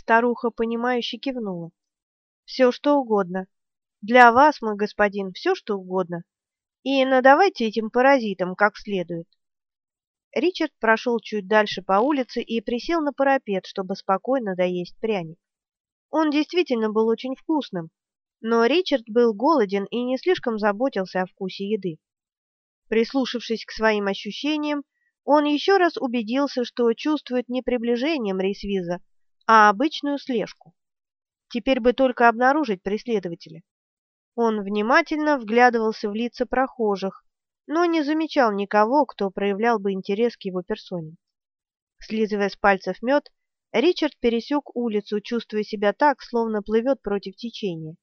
Старуха, понимающе кивнула. «Все, что угодно. Для вас, мой господин, все, что угодно. И надавайте этим паразитам как следует». Ричард прошел чуть дальше по улице и присел на парапет, чтобы спокойно доесть пряник. Он действительно был очень вкусным, но Ричард был голоден и не слишком заботился о вкусе еды. Прислушавшись к своим ощущениям, он еще раз убедился, что чувствует не приближение Мрейсвиза, а обычную слежку. Теперь бы только обнаружить преследователя. Он внимательно вглядывался в лица прохожих, но не замечал никого, кто проявлял бы интерес к его персоне. Слизывая с пальцев мед, Ричард пересек улицу, чувствуя себя так, словно плывет против течения.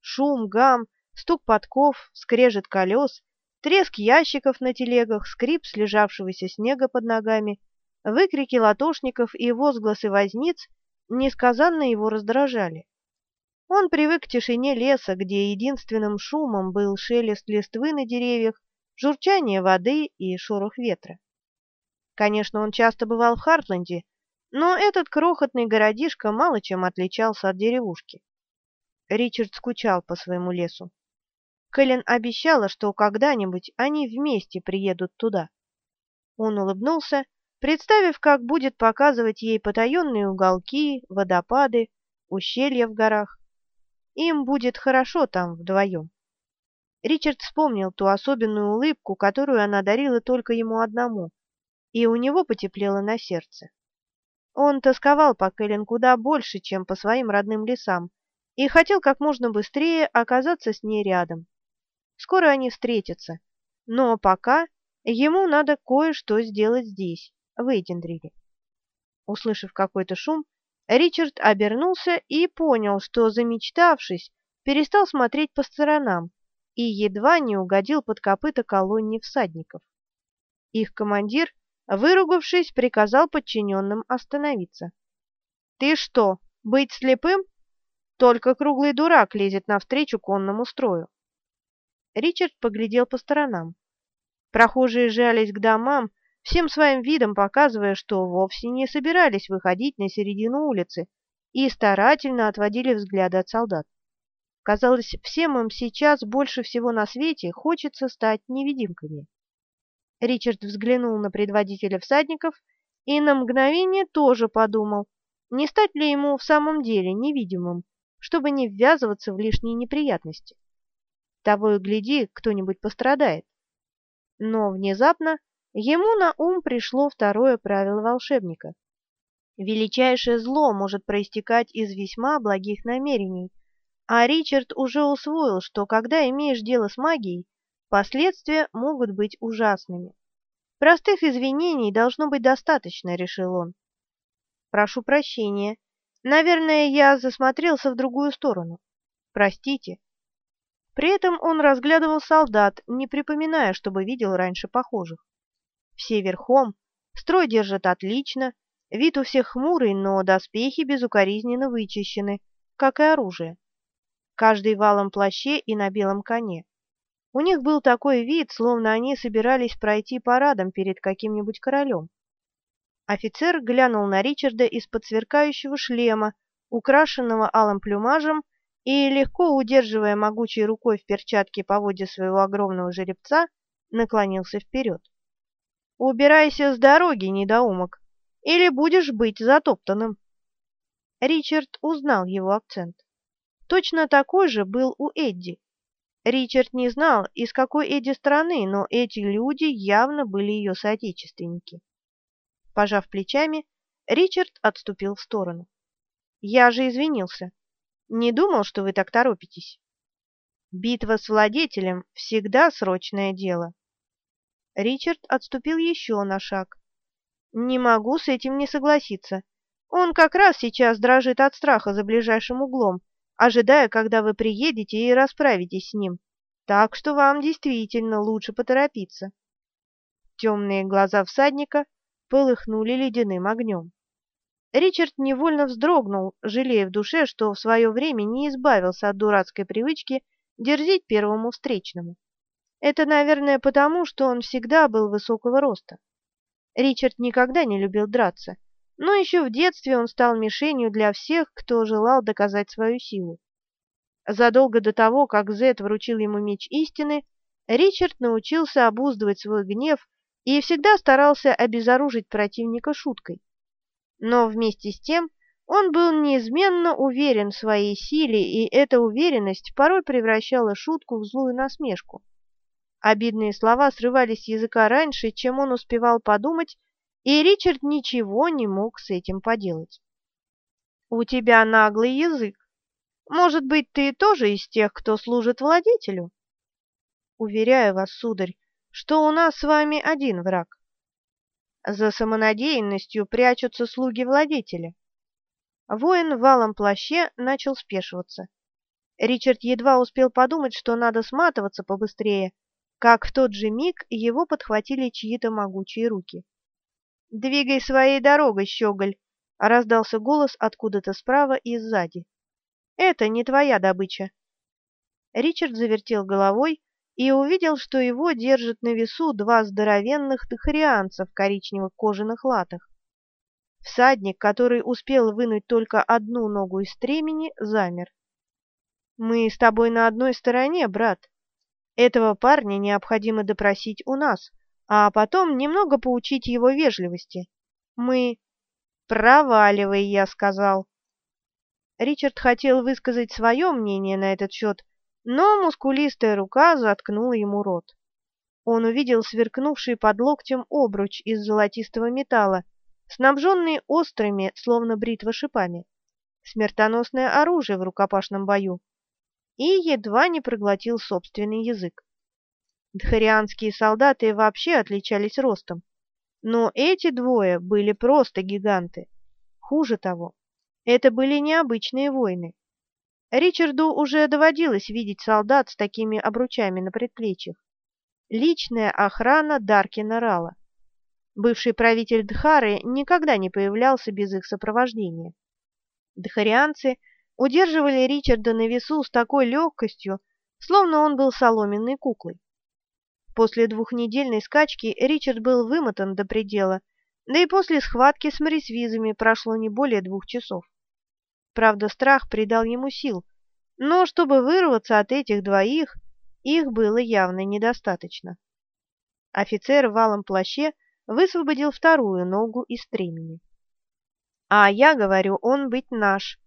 Шум, гам, стук подков, скрежет колес, треск ящиков на телегах, скрип слежавшегося снега под ногами, выкрики латошников и возгласы возниц несказанно его раздражали. Он привык к тишине леса, где единственным шумом был шелест листвы на деревьях журчание воды и шорох ветра. Конечно, он часто бывал в Хартленде, но этот крохотный городишко мало чем отличался от деревушки. Ричард скучал по своему лесу. Кэлен обещала, что когда-нибудь они вместе приедут туда. Он улыбнулся, представив, как будет показывать ей потаенные уголки, водопады, ущелья в горах. Им будет хорошо там вдвоем. Ричард вспомнил ту особенную улыбку, которую она дарила только ему одному, и у него потеплело на сердце. Он тосковал по Кэлен куда больше, чем по своим родным лесам, и хотел как можно быстрее оказаться с ней рядом. Скоро они встретятся, но пока ему надо кое-что сделать здесь, в. Услышав какой-то шум, Ричард обернулся и понял, что, замечтавшись, перестал смотреть по сторонам, и едва не угодил под копыта колонне всадников. Их командир, выругавшись, приказал подчиненным остановиться. «Ты что, быть слепым? Только круглый дурак лезет навстречу конному строю». Ричард поглядел по сторонам. Прохожие жались к домам, всем своим видом показывая, что вовсе не собирались выходить на середину улицы и старательно отводили взгляды от солдат. Казалось, всем им сейчас больше всего на свете хочется стать невидимками. Ричард взглянул на предводителя всадников и на мгновение тоже подумал, не стать ли ему в самом деле невидимым, чтобы не ввязываться в лишние неприятности. Того и гляди, кто-нибудь пострадает. Но внезапно ему на ум пришло второе правило волшебника. Величайшее зло может проистекать из весьма благих намерений, а Ричард уже усвоил, что когда имеешь дело с магией, последствия могут быть ужасными. Простых извинений должно быть достаточно, решил он. Прошу прощения. Наверное, я засмотрелся в другую сторону. Простите. При этом он разглядывал солдат, не припоминая, чтобы видел раньше похожих. Все верхом, строй держат отлично, вид у всех хмурый, но доспехи безукоризненно вычищены, как и оружие каждый в алом плаще и на белом коне. У них был такой вид, словно они собирались пройти парадом перед каким-нибудь королем. Офицер глянул на Ричарда из-под сверкающего шлема, украшенного алым плюмажем, и, легко удерживая могучей рукой в перчатке поводья своего огромного жеребца, наклонился вперед. «Убирайся с дороги, недоумок, или будешь быть затоптанным!» Ричард узнал его акцент. Точно такой же был у Эдди. Ричард не знал, из какой Эдди страны, но эти люди явно были ее соотечественники. Пожав плечами, Ричард отступил в сторону. «Я же извинился. Не думал, что вы так торопитесь. Битва с владетелем всегда срочное дело». Ричард отступил еще на шаг. «Не могу с этим не согласиться. Он как раз сейчас дрожит от страха за ближайшим углом, ожидая, когда вы приедете и расправитесь с ним. Так что вам действительно лучше поторопиться. Темные глаза всадника полыхнули ледяным огнем. Ричард невольно вздрогнул, жалея в душе, что в свое время не избавился от дурацкой привычки дерзить первому встречному. Это, наверное, потому, что он всегда был высокого роста. Ричард никогда не любил драться, но еще в детстве он стал мишенью для всех, кто желал доказать свою силу. Задолго до того, как Зет вручил ему меч истины, Ричард научился обуздывать свой гнев и всегда старался обезоружить противника шуткой. Но вместе с тем он был неизменно уверен в своей силе, и эта уверенность порой превращала шутку в злую насмешку. Обидные слова срывались с языка раньше, чем он успевал подумать, и Ричард ничего не мог с этим поделать. «У тебя наглый язык. Может быть, ты тоже из тех, кто служит владетелю?» «Уверяю вас, сударь, что у нас с вами один враг. За самонадеянностью прячутся слуги владетеля. Воин в валом плаще начал спешиваться. Ричард едва успел подумать, что надо сматываться побыстрее, как в тот же миг его подхватили чьи-то могучие руки. «Двигай своей дорогой, щеголь!» — раздался голос откуда-то справа и сзади. «Это не твоя добыча!» Ричард завертел головой и увидел, что его держат на весу два здоровенных тахарианца в коричневых кожаных латах. Всадник, который успел вынуть только одну ногу из стремени, замер. «Мы с тобой на одной стороне, брат. Этого парня необходимо допросить у нас, а потом немного поучить его вежливости. Мы... Проваливай, я сказал. Ричард хотел высказать свое мнение на этот счет, но мускулистая рука заткнула ему рот. Он увидел сверкнувший под локтем обруч из золотистого металла, снабженный острыми, словно бритва шипами, смертоносное оружие в рукопашном бою и едва не проглотил собственный язык. Дхарианские солдаты вообще отличались ростом, но эти двое были просто гиганты. Хуже того, это были необычные воины. Ричарду уже доводилось видеть солдат с такими обручами на предплечьях. Личная охрана Даркина Рала. Бывший правитель Дхары никогда не появлялся без их сопровождения. Дхарианцы – удерживали Ричарда на весу с такой легкостью, словно он был соломенной куклой. После двухнедельной скачки Ричард был вымотан до предела, да и после схватки с морисвизами прошло не более двух часов. Правда, страх придал ему сил, но чтобы вырваться от этих двоих, их было явно недостаточно. Офицер в валом плаще высвободил вторую ногу из стремени. «А я говорю, он быть наш»,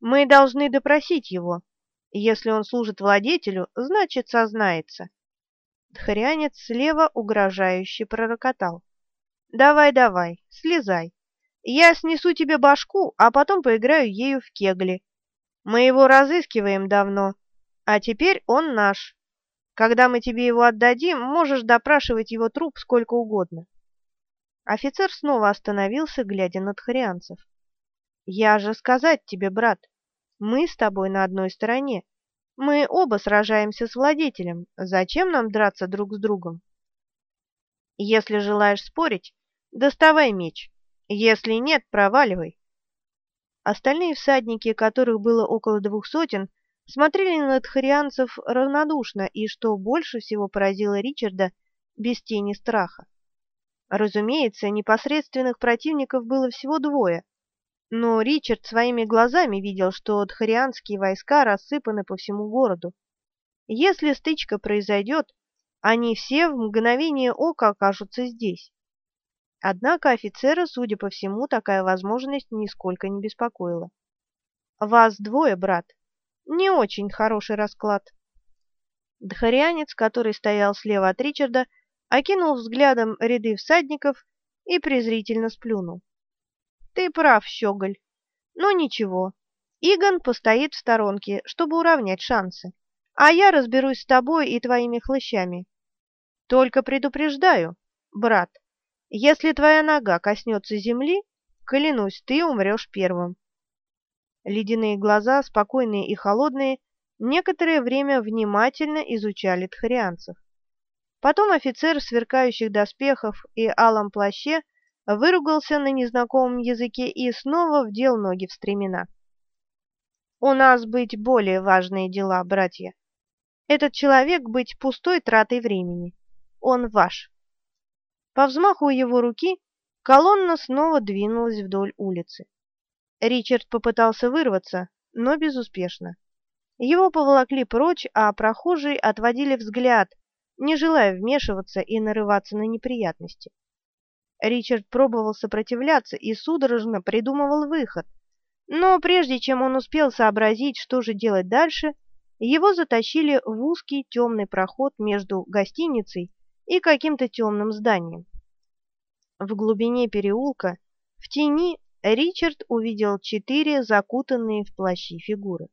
мы должны допросить его. Если он служит владетелю, значит, сознается. Дхарянец слева угрожающе пророкотал. «Давай, давай, слезай. Я снесу тебе башку, а потом поиграю ею в кегли. Мы его разыскиваем давно, а теперь он наш. Когда мы тебе его отдадим, можешь допрашивать его труп сколько угодно». Офицер снова остановился, глядя на тхарианцев. «Я же сказать тебе, брат, мы с тобой на одной стороне. Мы оба сражаемся с владетелем. Зачем нам драться друг с другом? Если желаешь спорить, доставай меч. Если нет, проваливай. Остальные всадники, которых было около двух сотен, смотрели на тхарианцев равнодушно и, что больше всего поразило Ричарда, без тени страха. Разумеется, непосредственных противников было всего двое, но Ричард своими глазами видел, что дхарианские войска рассыпаны по всему городу. Если стычка произойдет, они все в мгновение ока окажутся здесь. Однако офицера, судя по всему, такая возможность нисколько не беспокоила. «Вас двое, брат. Не очень хороший расклад». Дхарианец, который стоял слева от Ричарда, окинул взглядом ряды всадников и презрительно сплюнул. Ты прав, щеголь. Но ничего. Игон постоит в сторонке, чтобы уравнять шансы. А я разберусь с тобой и твоими хлыщами. Только предупреждаю, брат, если твоя нога коснется земли, клянусь, ты умрешь первым. Ледяные глаза, спокойные и холодные, некоторое время внимательно изучали тхарианцев. Потом офицер сверкающих доспехов и алом плаще выругался на незнакомом языке и снова вдел ноги в стремена. «У нас быть более важные дела, братья. Этот человек быть пустой тратой времени. Он ваш». По взмаху его руки Колонна снова двинулась вдоль улицы. Ричард попытался вырваться, но безуспешно. Его поволокли прочь, а прохожие отводили взгляд, не желая вмешиваться и нарываться на неприятности. Ричард пробовал сопротивляться и судорожно придумывал выход, но прежде чем он успел сообразить, что же делать дальше, его затащили в узкий темный проход между гостиницей и каким-то темным зданием. В глубине переулка, в тени, Ричард увидел четыре закутанные в плащи фигуры.